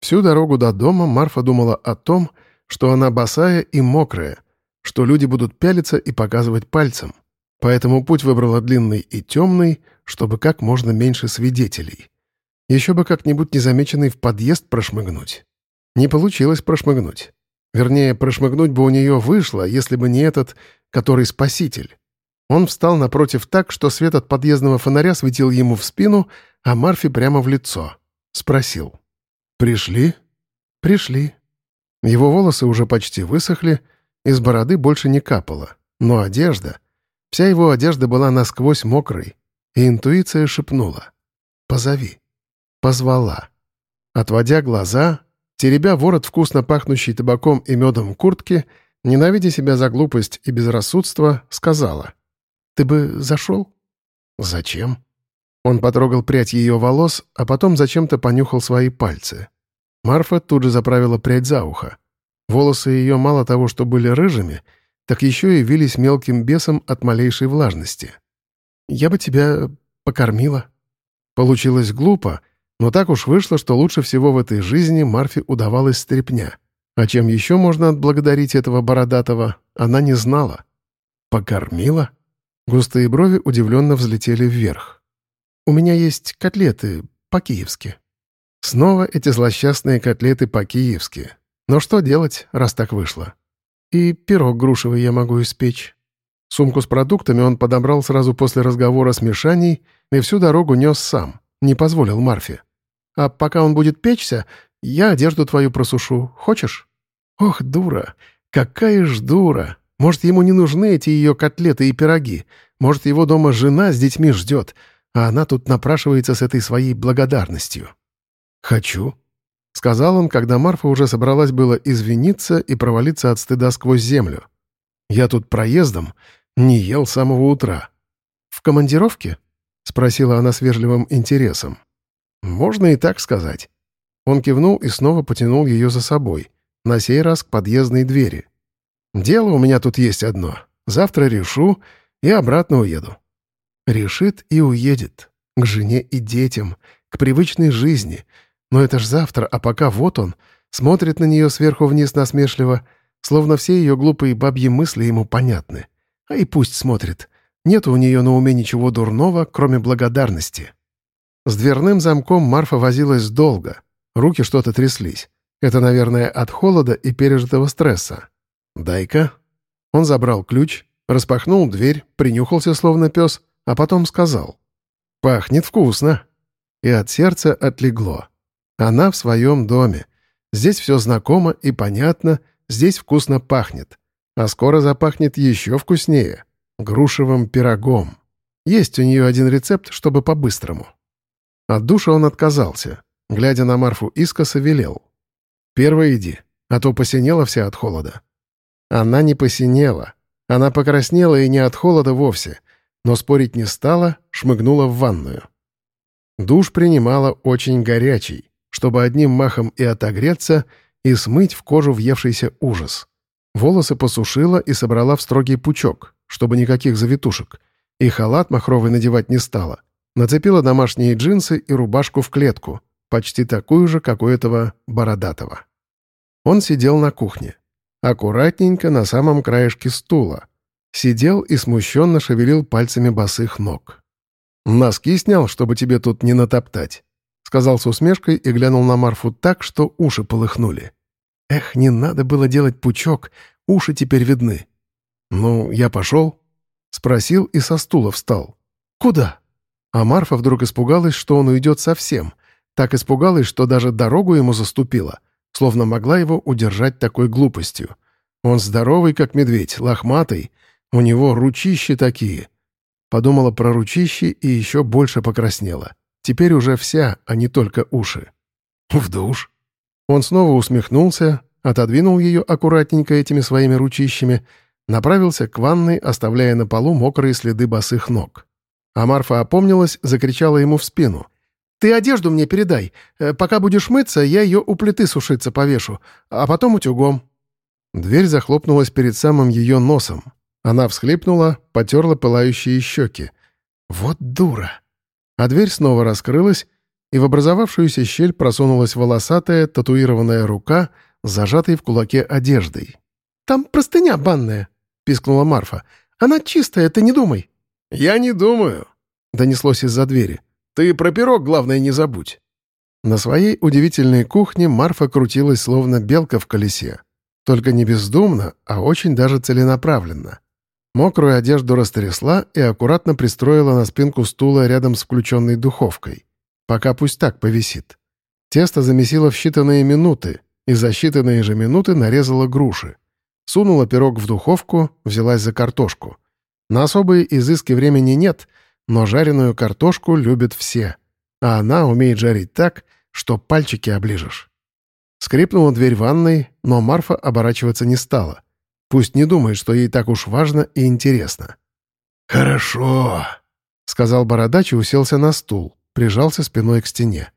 Всю дорогу до дома Марфа думала о том, что она босая и мокрая, что люди будут пялиться и показывать пальцем. Поэтому путь выбрала длинный и темный, чтобы как можно меньше свидетелей. Еще бы как-нибудь незамеченный в подъезд прошмыгнуть. Не получилось прошмыгнуть. Вернее, прошмыгнуть бы у нее вышло, если бы не этот, который спаситель. Он встал напротив так, что свет от подъездного фонаря светил ему в спину, а Марфи прямо в лицо. Спросил. «Пришли?» «Пришли». Его волосы уже почти высохли, из бороды больше не капало. Но одежда... Вся его одежда была насквозь мокрой, и интуиция шепнула. «Позови». Позвала. Отводя глаза, теребя ворот вкусно пахнущей табаком и медом куртки, ненавидя себя за глупость и безрассудство, сказала. «Ты бы зашел?» «Зачем?» Он потрогал прядь ее волос, а потом зачем-то понюхал свои пальцы. Марфа тут же заправила прядь за ухо. Волосы ее мало того, что были рыжими, так еще и вились мелким бесом от малейшей влажности. «Я бы тебя покормила». Получилось глупо, но так уж вышло, что лучше всего в этой жизни Марфе удавалась стряпня. А чем еще можно отблагодарить этого бородатого, она не знала. «Покормила?» Густые брови удивленно взлетели вверх. У меня есть котлеты по-киевски». Снова эти злосчастные котлеты по-киевски. Но что делать, раз так вышло? И пирог грушевый я могу испечь. Сумку с продуктами он подобрал сразу после разговора с Мишаней и всю дорогу нес сам, не позволил Марфе. «А пока он будет печься, я одежду твою просушу. Хочешь?» «Ох, дура! Какая ж дура! Может, ему не нужны эти ее котлеты и пироги? Может, его дома жена с детьми ждет? А она тут напрашивается с этой своей благодарностью. «Хочу», — сказал он, когда Марфа уже собралась было извиниться и провалиться от стыда сквозь землю. «Я тут проездом, не ел с самого утра». «В командировке?» — спросила она с вежливым интересом. «Можно и так сказать». Он кивнул и снова потянул ее за собой, на сей раз к подъездной двери. «Дело у меня тут есть одно. Завтра решу и обратно уеду. Решит и уедет. К жене и детям, к привычной жизни. Но это ж завтра, а пока вот он, смотрит на нее сверху вниз насмешливо, словно все ее глупые бабьи мысли ему понятны. А и пусть смотрит. Нет у нее на уме ничего дурного, кроме благодарности. С дверным замком Марфа возилась долго. Руки что-то тряслись. Это, наверное, от холода и пережитого стресса. «Дай-ка». Он забрал ключ, распахнул дверь, принюхался, словно пес, а потом сказал «Пахнет вкусно». И от сердца отлегло. Она в своем доме. Здесь все знакомо и понятно, здесь вкусно пахнет. А скоро запахнет еще вкуснее — грушевым пирогом. Есть у нее один рецепт, чтобы по-быстрому. От душа он отказался. Глядя на Марфу искоса, велел. «Первая иди, а то посинела вся от холода». Она не посинела. Она покраснела и не от холода вовсе, но спорить не стала, шмыгнула в ванную. Душ принимала очень горячий, чтобы одним махом и отогреться, и смыть в кожу въевшийся ужас. Волосы посушила и собрала в строгий пучок, чтобы никаких завитушек, и халат махровый надевать не стала. Нацепила домашние джинсы и рубашку в клетку, почти такую же, как у этого бородатого. Он сидел на кухне. Аккуратненько на самом краешке стула, Сидел и смущенно шевелил пальцами босых ног. «Носки снял, чтобы тебе тут не натоптать», — сказал с усмешкой и глянул на Марфу так, что уши полыхнули. «Эх, не надо было делать пучок, уши теперь видны». «Ну, я пошел?» — спросил и со стула встал. «Куда?» А Марфа вдруг испугалась, что он уйдет совсем. Так испугалась, что даже дорогу ему заступила, словно могла его удержать такой глупостью. Он здоровый, как медведь, лохматый, у него ручищи такие. Подумала про ручищи и еще больше покраснела. Теперь уже вся, а не только уши. В душ. Он снова усмехнулся, отодвинул ее аккуратненько этими своими ручищами, направился к ванной, оставляя на полу мокрые следы босых ног. А Марфа опомнилась, закричала ему в спину. «Ты одежду мне передай. Э, пока будешь мыться, я ее у плиты сушиться повешу, а потом утюгом». Дверь захлопнулась перед самым ее носом. Она всхлипнула, потерла пылающие щеки. «Вот дура!» А дверь снова раскрылась, и в образовавшуюся щель просунулась волосатая, татуированная рука, зажатой в кулаке одеждой. «Там простыня банная», — пискнула Марфа. «Она чистая, ты не думай». «Я не думаю», — донеслось из-за двери. «Ты про пирог, главное, не забудь». На своей удивительной кухне Марфа крутилась, словно белка в колесе. Только не бездумно, а очень даже целенаправленно. Мокрую одежду растрясла и аккуратно пристроила на спинку стула рядом с включенной духовкой. Пока пусть так повисит. Тесто замесило в считанные минуты, и за считанные же минуты нарезала груши. Сунула пирог в духовку, взялась за картошку. На особые изыски времени нет, но жареную картошку любят все. А она умеет жарить так, что пальчики оближешь. Скрипнула дверь ванной, но Марфа оборачиваться не стала. Пусть не думает, что ей так уж важно и интересно. «Хорошо», — сказал бородач и уселся на стул прижался спиной к стене.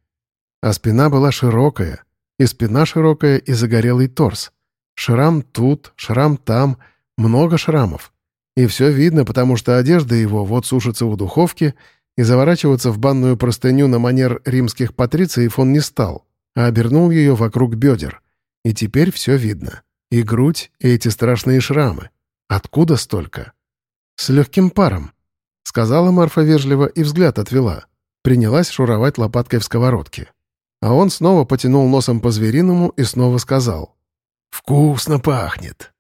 А спина была широкая, и спина широкая, и загорелый торс. Шрам тут, шрам там, много шрамов. И все видно, потому что одежда его вот сушится у духовки, и заворачиваться в банную простыню на манер римских патрициев он не стал, а обернул ее вокруг бедер. И теперь все видно. И грудь, и эти страшные шрамы. Откуда столько? «С легким паром», — сказала Марфа вежливо и взгляд отвела принялась шуровать лопаткой в сковородке. А он снова потянул носом по-звериному и снова сказал. «Вкусно пахнет».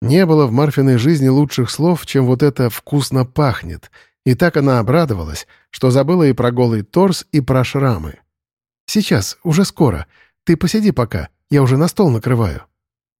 Не было в Марфиной жизни лучших слов, чем вот это «вкусно пахнет», и так она обрадовалась, что забыла и про голый торс, и про шрамы. «Сейчас, уже скоро. Ты посиди пока, я уже на стол накрываю».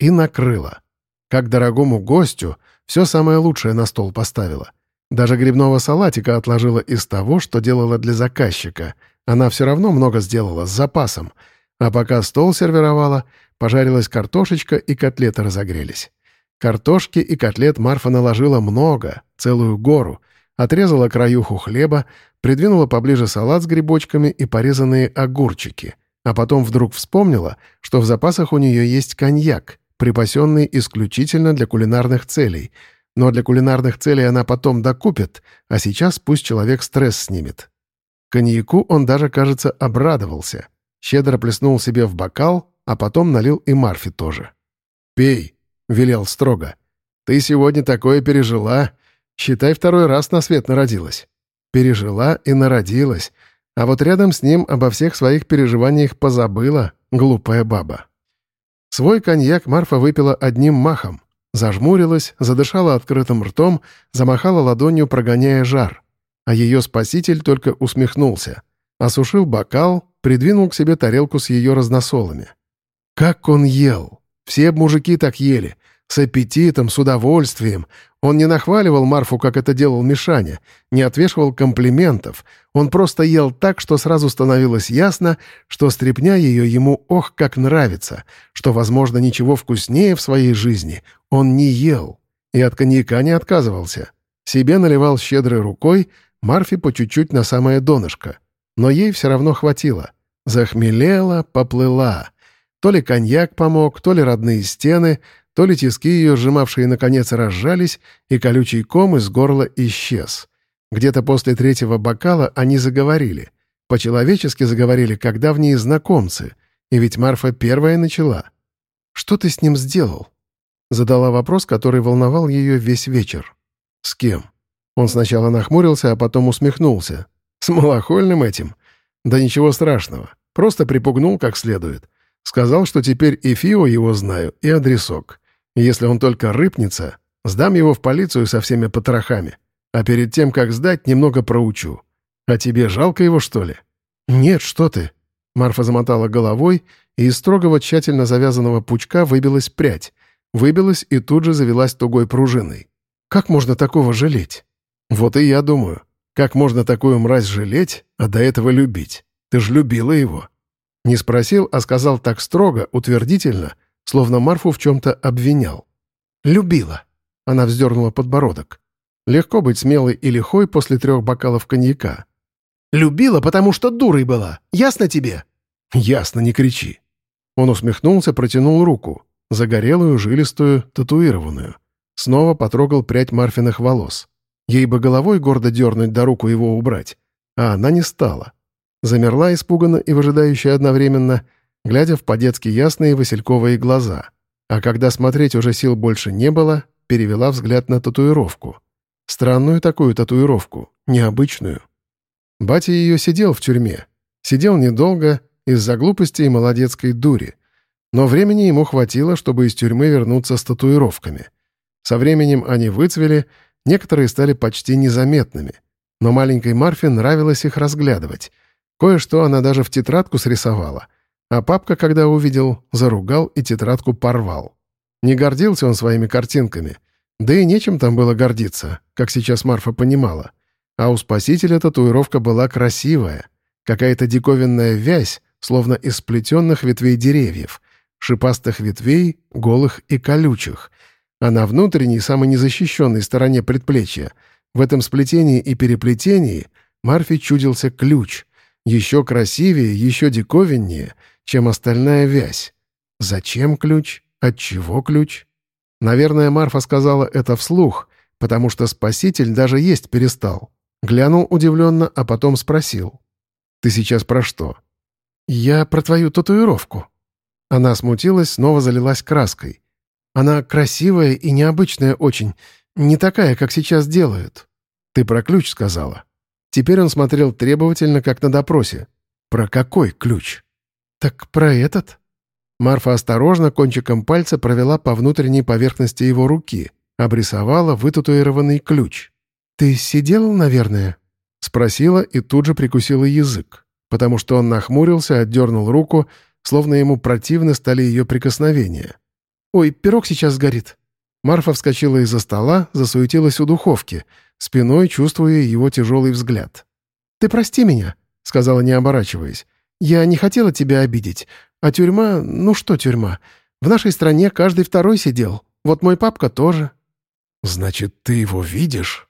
И накрыла. Как дорогому гостю, все самое лучшее на стол поставила — даже грибного салатика отложила из того, что делала для заказчика. Она все равно много сделала, с запасом. А пока стол сервировала, пожарилась картошечка и котлеты разогрелись. Картошки и котлет Марфа наложила много, целую гору. Отрезала краюху хлеба, придвинула поближе салат с грибочками и порезанные огурчики. А потом вдруг вспомнила, что в запасах у нее есть коньяк, припасенный исключительно для кулинарных целей — но для кулинарных целей она потом докупит, а сейчас пусть человек стресс снимет. Коньяку он даже, кажется, обрадовался. Щедро плеснул себе в бокал, а потом налил и Марфе тоже. «Пей», — велел строго. «Ты сегодня такое пережила. Считай, второй раз на свет народилась». Пережила и народилась, а вот рядом с ним обо всех своих переживаниях позабыла, глупая баба. Свой коньяк Марфа выпила одним махом — Зажмурилась, задышала открытым ртом, замахала ладонью, прогоняя жар. А ее спаситель только усмехнулся. Осушил бокал, придвинул к себе тарелку с ее разносолами. Как он ел! Все мужики так ели. С аппетитом, с удовольствием. Он не нахваливал Марфу, как это делал Мишаня, не отвешивал комплиментов. Он просто ел так, что сразу становилось ясно, что стряпня ее ему ох как нравится, что, возможно, ничего вкуснее в своей жизни он не ел. И от коньяка не отказывался. Себе наливал щедрой рукой, Марфе по чуть-чуть на самое донышко. Но ей все равно хватило. Захмелела, поплыла. То ли коньяк помог, то ли родные стены — то ли тиски ее, сжимавшие наконец, разжались, и колючий ком из горла исчез. Где-то после третьего бокала они заговорили. По-человечески заговорили, как давние знакомцы. И ведь Марфа первая начала. «Что ты с ним сделал?» Задала вопрос, который волновал ее весь вечер. «С кем?» Он сначала нахмурился, а потом усмехнулся. «С малохольным этим? Да ничего страшного. Просто припугнул как следует. Сказал, что теперь и Фио его знаю, и адресок. Если он только рыпнется, сдам его в полицию со всеми потрохами. А перед тем, как сдать, немного проучу. А тебе жалко его, что ли?» «Нет, что ты!» Марфа замотала головой, и из строгого тщательно завязанного пучка выбилась прядь. Выбилась и тут же завелась тугой пружиной. «Как можно такого жалеть?» «Вот и я думаю. Как можно такую мразь жалеть, а до этого любить? Ты ж любила его. Не спросил, а сказал так строго, утвердительно, словно Марфу в чем-то обвинял. «Любила». Она вздернула подбородок. Легко быть смелой и лихой после трех бокалов коньяка. «Любила, потому что дурой была. Ясно тебе?» «Ясно, не кричи». Он усмехнулся, протянул руку. Загорелую, жилистую, татуированную. Снова потрогал прядь Марфиных волос. Ей бы головой гордо дернуть да руку его убрать. А она не стала. замерла испуганно и выжидающая одновременно, глядя в по-детски ясные васильковые глаза. А когда смотреть уже сил больше не было, перевела взгляд на татуировку. Странную такую татуировку, необычную. Батя ее сидел в тюрьме. Сидел недолго, из-за глупости и молодецкой дури. Но времени ему хватило, чтобы из тюрьмы вернуться с татуировками. Со временем они выцвели, некоторые стали почти незаметными. Но маленькой Марфе нравилось их разглядывать. Кое-что она даже в тетрадку срисовала. А папка, когда увидел, заругал и тетрадку порвал. Не гордился он своими картинками. Да и нечем там было гордиться, как сейчас Марфа понимала. А у спасителя татуировка была красивая. Какая-то диковинная вязь, словно из сплетенных ветвей деревьев, шипастых ветвей, голых и колючих. А на внутренней, самой незащищенной стороне предплечья, в этом сплетении и переплетении, Марфе чудился ключ. Еще красивее, еще диковиннее, чем остальная вязь. Зачем ключ? Отчего ключ? Наверное, Марфа сказала это вслух, потому что спаситель даже есть перестал. Глянул удивленно, а потом спросил. «Ты сейчас про что?» «Я про твою татуировку». Она смутилась, снова залилась краской. «Она красивая и необычная очень, не такая, как сейчас делают». «Ты про ключ сказала». Теперь он смотрел требовательно, как на допросе. «Про какой ключ?» «Так про этот?» Марфа осторожно кончиком пальца провела по внутренней поверхности его руки, обрисовала вытатуированный ключ. «Ты сидел, наверное?» — спросила и тут же прикусила язык потому что он нахмурился, отдернул руку, словно ему противны стали ее прикосновения. «Ой, пирог сейчас сгорит». Марфа вскочила из-за стола, засуетилась у духовки, спиной чувствуя его тяжелый взгляд. «Ты прости меня», — сказала, не оборачиваясь. «Я не хотела тебя обидеть. А тюрьма... Ну что тюрьма? В нашей стране каждый второй сидел. Вот мой папка тоже». «Значит, ты его видишь?»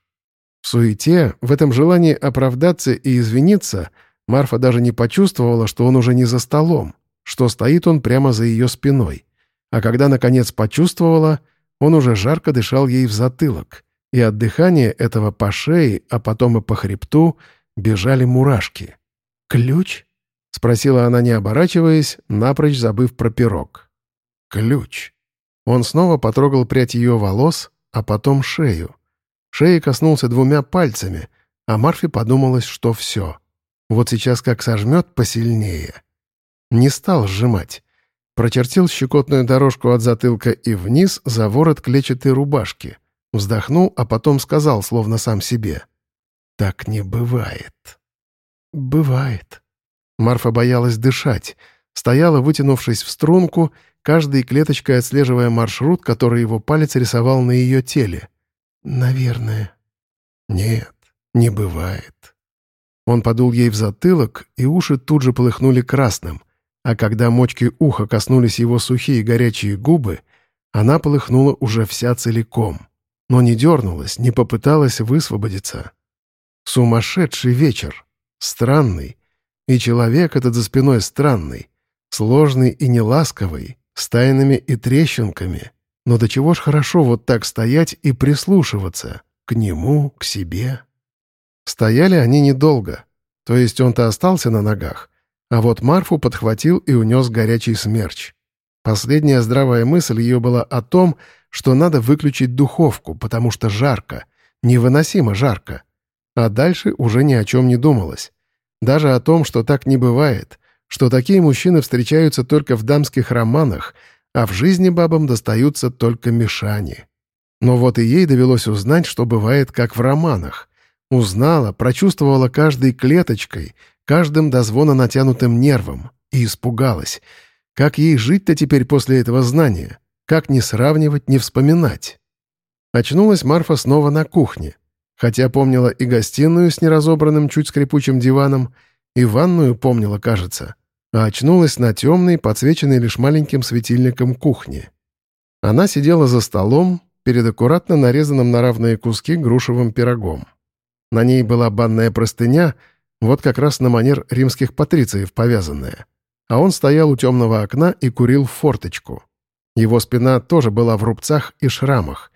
В суете, в этом желании оправдаться и извиниться — Марфа даже не почувствовала, что он уже не за столом, что стоит он прямо за ее спиной. А когда, наконец, почувствовала, он уже жарко дышал ей в затылок, и от дыхания этого по шее, а потом и по хребту, бежали мурашки. «Ключ?» — спросила она, не оборачиваясь, напрочь забыв про пирог. «Ключ». Он снова потрогал прядь ее волос, а потом шею. Шеи коснулся двумя пальцами, а Марфе подумалось, что все — вот сейчас как сожмет посильнее. Не стал сжимать. Прочертил щекотную дорожку от затылка и вниз за ворот клетчатой рубашки. Вздохнул, а потом сказал, словно сам себе. «Так не бывает». «Бывает». Марфа боялась дышать. Стояла, вытянувшись в струнку, каждой клеточкой отслеживая маршрут, который его палец рисовал на ее теле. «Наверное». «Нет, не бывает». Он подул ей в затылок, и уши тут же полыхнули красным, а когда мочки уха коснулись его сухие горячие губы, она полыхнула уже вся целиком, но не дернулась, не попыталась высвободиться. Сумасшедший вечер, странный, и человек этот за спиной странный, сложный и неласковый, с тайнами и трещинками. Но до чего ж хорошо вот так стоять и прислушиваться к нему, к себе. Стояли они недолго. То есть он-то остался на ногах. А вот Марфу подхватил и унес горячий смерч. Последняя здравая мысль ее была о том, что надо выключить духовку, потому что жарко, невыносимо жарко. А дальше уже ни о чем не думалось. Даже о том, что так не бывает, что такие мужчины встречаются только в дамских романах, а в жизни бабам достаются только мешани. Но вот и ей довелось узнать, что бывает как в романах. Узнала, прочувствовала каждой клеточкой, каждым до звона натянутым нервом и испугалась. Как ей жить-то теперь после этого знания? Как не сравнивать, не вспоминать? Очнулась Марфа снова на кухне, хотя помнила и гостиную с неразобранным чуть скрипучим диваном, и ванную помнила, кажется, а очнулась на темной, подсвеченной лишь маленьким светильником кухне. Она сидела за столом перед аккуратно нарезанным на равные куски грушевым пирогом. На ней была банная простыня, вот как раз на манер римских патрициев повязанная. А он стоял у темного окна и курил в форточку. Его спина тоже была в рубцах и шрамах.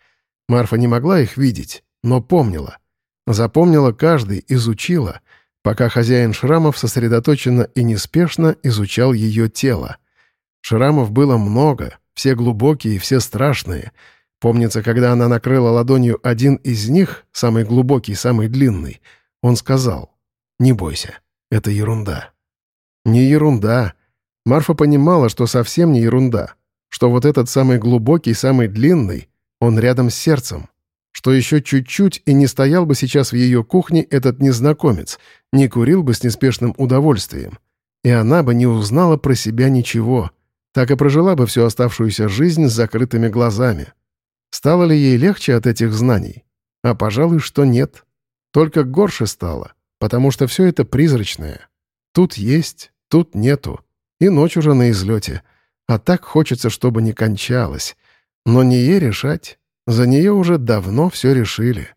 Марфа не могла их видеть, но помнила. Запомнила каждый, изучила, пока хозяин шрамов сосредоточенно и неспешно изучал ее тело. Шрамов было много, все глубокие, все страшные. Помнится, когда она накрыла ладонью один из них, самый глубокий, самый длинный, он сказал, «Не бойся, это ерунда». Не ерунда. Марфа понимала, что совсем не ерунда, что вот этот самый глубокий, самый длинный, он рядом с сердцем, что еще чуть-чуть и не стоял бы сейчас в ее кухне этот незнакомец, не курил бы с неспешным удовольствием, и она бы не узнала про себя ничего, так и прожила бы всю оставшуюся жизнь с закрытыми глазами. Стало ли ей легче от этих знаний? А, пожалуй, что нет. Только горше стало, потому что все это призрачное. Тут есть, тут нету, и ночь уже на излете. А так хочется, чтобы не кончалось. Но не ей решать. За нее уже давно все решили.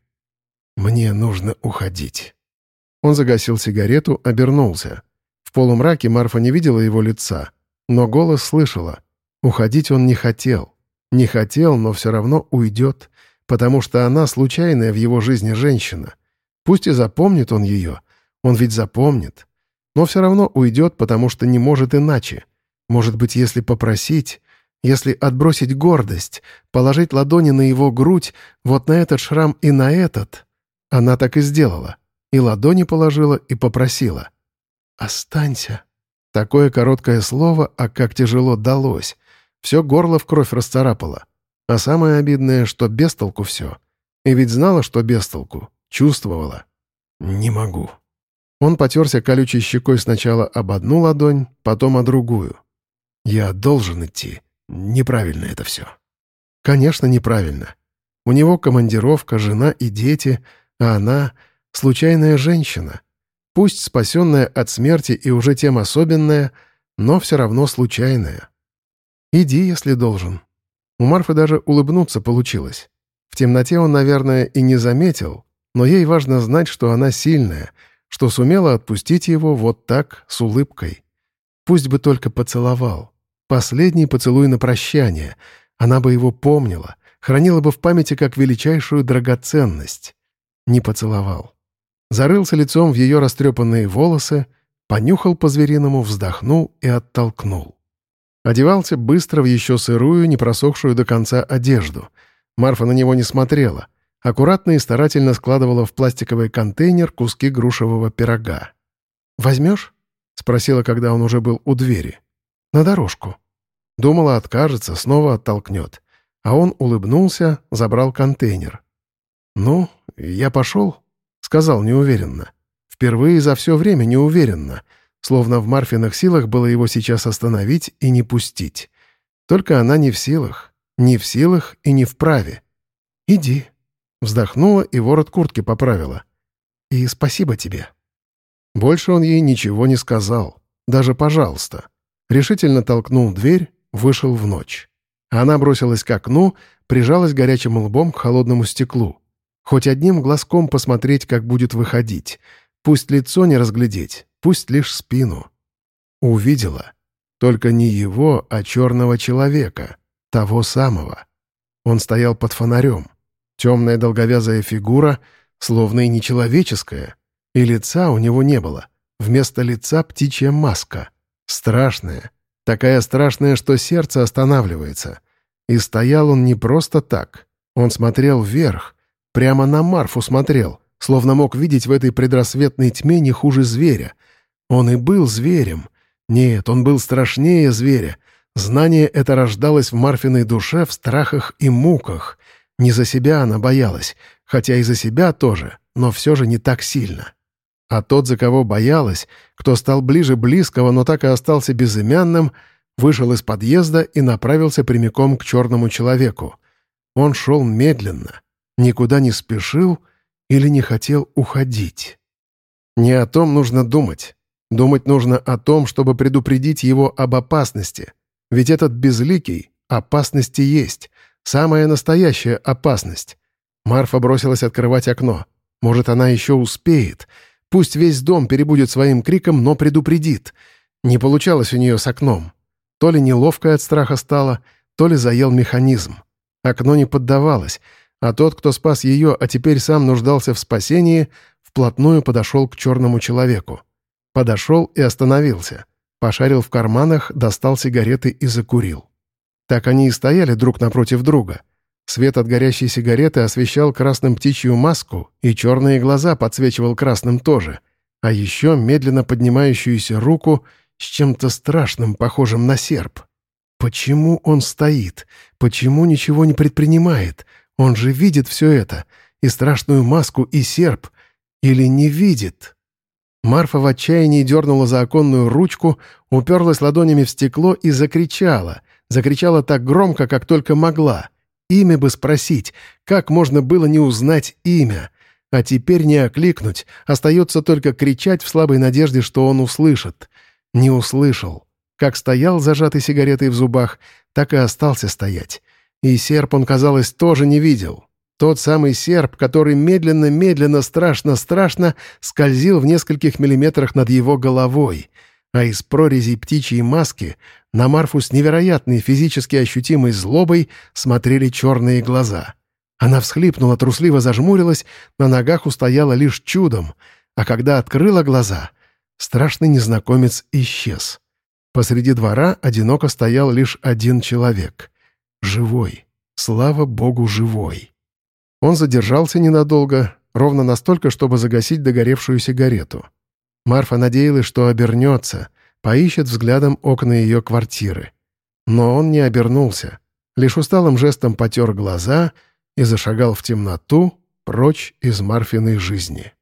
Мне нужно уходить. Он загасил сигарету, обернулся. В полумраке Марфа не видела его лица, но голос слышала. Уходить он не хотел. Не хотел, но все равно уйдет, потому что она случайная в его жизни женщина. Пусть и запомнит он ее. Он ведь запомнит. Но все равно уйдет, потому что не может иначе. Может быть, если попросить, если отбросить гордость, положить ладони на его грудь, вот на этот шрам и на этот. Она так и сделала. И ладони положила, и попросила. «Останься». Такое короткое слово, а как тяжело далось. Все горло в кровь расцарапало. А самое обидное, что без толку все. И ведь знала, что без толку. Чувствовала. «Не могу». Он потерся колючей щекой сначала об одну ладонь, потом о другую. «Я должен идти. Неправильно это все». «Конечно, неправильно. У него командировка, жена и дети, а она — случайная женщина. Пусть спасенная от смерти и уже тем особенная, но все равно случайная. Иди, если должен». У Марфы даже улыбнуться получилось. В темноте он, наверное, и не заметил, но ей важно знать, что она сильная, что сумела отпустить его вот так, с улыбкой. Пусть бы только поцеловал. Последний поцелуй на прощание. Она бы его помнила, хранила бы в памяти как величайшую драгоценность. Не поцеловал. Зарылся лицом в ее растрепанные волосы, понюхал по-звериному, вздохнул и оттолкнул. Одевался быстро в еще сырую, не просохшую до конца одежду. Марфа на него не смотрела. Аккуратно и старательно складывала в пластиковый контейнер куски грушевого пирога. «Возьмешь?» — спросила, когда он уже был у двери. На дорожку. Думала, откажется, снова оттолкнет. А он улыбнулся, забрал контейнер. «Ну, я пошел», — сказал неуверенно. Впервые за все время неуверенно, словно в Марфиных силах было его сейчас остановить и не пустить. Только она не в силах, не в силах и не вправе. «Иди», — вздохнула и ворот куртки поправила. «И спасибо тебе». Больше он ей ничего не сказал, даже «пожалуйста» решительно толкнул дверь, вышел в ночь. Она бросилась к окну, прижалась горячим лбом к холодному стеклу. Хоть одним глазком посмотреть, как будет выходить. Пусть лицо не разглядеть, пусть лишь спину. Увидела. Только не его, а черного человека. Того самого. Он стоял под фонарем. Темная долговязая фигура, словно и нечеловеческая. И лица у него не было. Вместо лица птичья маска — Страшная. Такая страшная, что сердце останавливается. И стоял он не просто так. Он смотрел вверх. Прямо на Марфу смотрел, словно мог видеть в этой предрассветной тьме не хуже зверя. Он и был зверем. Нет, он был страшнее зверя. Знание это рождалось в Марфиной душе в страхах и муках. Не за себя она боялась, хотя и за себя тоже, но все же не так сильно. А тот, за кого боялась, кто стал ближе близкого, но так и остался безымянным, вышел из подъезда и направился прямиком к черному человеку. Он шел медленно, никуда не спешил или не хотел уходить. Не о том нужно думать. Думать нужно о том, чтобы предупредить его об опасности. Ведь этот безликий опасности есть. Самая настоящая опасность. Марфа бросилась открывать окно. Может, она еще успеет — Пусть весь дом перебудет своим криком, но предупредит. Не получалось у нее с окном. То ли неловко от страха стало, то ли заел механизм. Окно не поддавалось, а тот, кто спас ее, а теперь сам нуждался в спасении, вплотную подошел к черному человеку. Подошел и остановился. Пошарил в карманах, достал сигареты и закурил. Так они и стояли друг напротив друга. Свет от горящей сигареты освещал красным птичью маску, и черные глаза подсвечивал красным тоже, а еще медленно поднимающуюся руку с чем-то страшным, похожим на серп. Почему он стоит? Почему ничего не предпринимает? Он же видит все это, и страшную маску, и серп. Или не видит? Марфа в отчаянии дернула за оконную ручку, уперлась ладонями в стекло и закричала. Закричала так громко, как только могла. Имя бы спросить, как можно было не узнать имя? А теперь не окликнуть, остается только кричать в слабой надежде, что он услышит. Не услышал. Как стоял зажатый сигаретой в зубах, так и остался стоять. И серп он, казалось, тоже не видел. Тот самый серп, который медленно-медленно, страшно-страшно скользил в нескольких миллиметрах над его головой, а из прорезей птичьей маски на Марфу с невероятной физически ощутимой злобой смотрели черные глаза. Она всхлипнула, трусливо зажмурилась, на ногах устояла лишь чудом, а когда открыла глаза, страшный незнакомец исчез. Посреди двора одиноко стоял лишь один человек. Живой. Слава богу, живой. Он задержался ненадолго, ровно настолько, чтобы загасить догоревшую сигарету. Марфа надеялась, что обернется, поищет взглядом окна ее квартиры. Но он не обернулся, лишь усталым жестом потер глаза и зашагал в темноту прочь из Марфиной жизни.